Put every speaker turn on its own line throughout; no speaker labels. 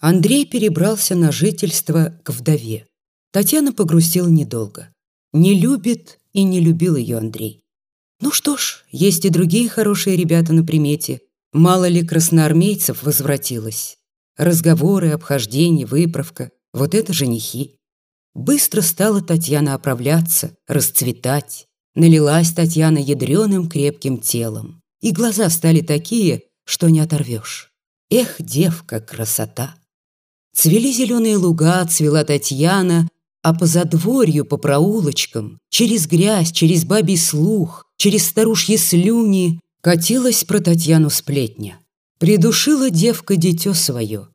Андрей перебрался на жительство к вдове. Татьяна погрустила недолго. Не любит и не любил ее Андрей. Ну что ж, есть и другие хорошие ребята на примете. Мало ли красноармейцев возвратилось. Разговоры, обхождения, выправка – вот это женихи. Быстро стала Татьяна оправляться, расцветать. Налилась Татьяна ядреным крепким телом. И глаза стали такие, что не оторвешь. Эх, девка, красота! Цвели зеленые луга, цвела Татьяна, а по задворью, по проулочкам, через грязь, через бабий слух, через старушьи слюни катилась про Татьяну сплетня. Придушила девка дитё свое.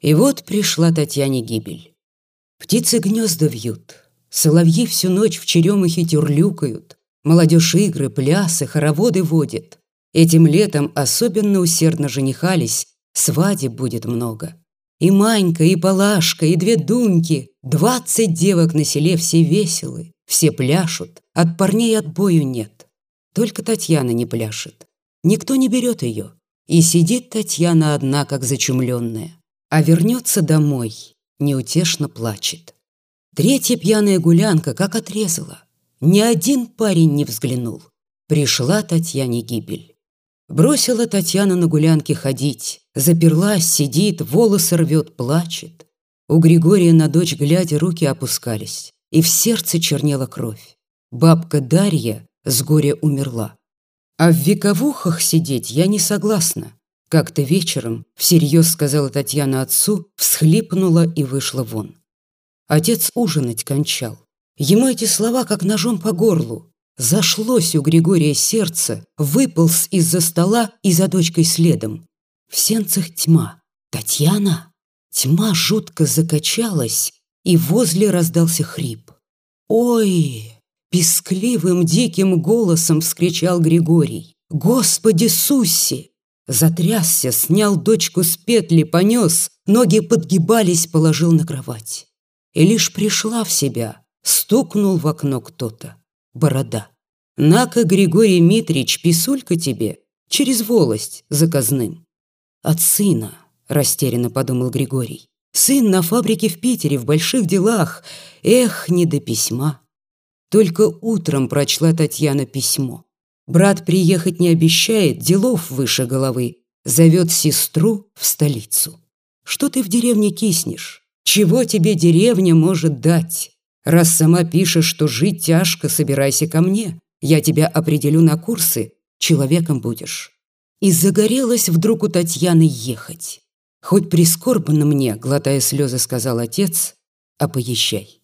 И вот пришла Татьяне гибель. Птицы гнезда вьют, соловьи всю ночь в черемухе тюрлюкают, молодежь игры, плясы, хороводы водит. Этим летом особенно усердно женихались, свадеб будет много. И Манька, и Палашка, и две Дуньки, двадцать девок на селе все веселы, все пляшут, от парней отбою нет. Только Татьяна не пляшет. Никто не берет ее. И сидит Татьяна одна, как зачумленная. А вернется домой, неутешно плачет. Третья пьяная гулянка как отрезала. Ни один парень не взглянул. Пришла Татьяне гибель. Бросила Татьяна на гулянке ходить, заперлась, сидит, волосы рвет, плачет. У Григория на дочь глядя руки опускались, и в сердце чернела кровь. Бабка Дарья с горя умерла. А в вековухах сидеть я не согласна. Как-то вечером, всерьез сказала Татьяна отцу, всхлипнула и вышла вон. Отец ужинать кончал. Ему эти слова как ножом по горлу. Зашлось у Григория сердце, выполз из-за стола и за дочкой следом. В сенцах тьма. Татьяна? Тьма жутко закачалась, и возле раздался хрип. «Ой!» — пескливым диким голосом вскричал Григорий. «Господи Сусси!» Затрясся, снял дочку с петли, понес, ноги подгибались, положил на кровать. И лишь пришла в себя, стукнул в окно кто-то борода. На-ка, Григорий Митрич, писулька тебе, через волость заказным. От сына, растерянно подумал Григорий. Сын на фабрике в Питере, в больших делах. Эх, не до письма. Только утром прочла Татьяна письмо. Брат приехать не обещает, делов выше головы. Зовет сестру в столицу. Что ты в деревне киснешь? Чего тебе деревня может дать? Раз сама пишешь, что жить тяжко, собирайся ко мне. Я тебя определю на курсы, человеком будешь». И загорелась вдруг у Татьяны ехать. «Хоть прискорбно мне», — глотая слезы, сказал отец, — «а поезжай».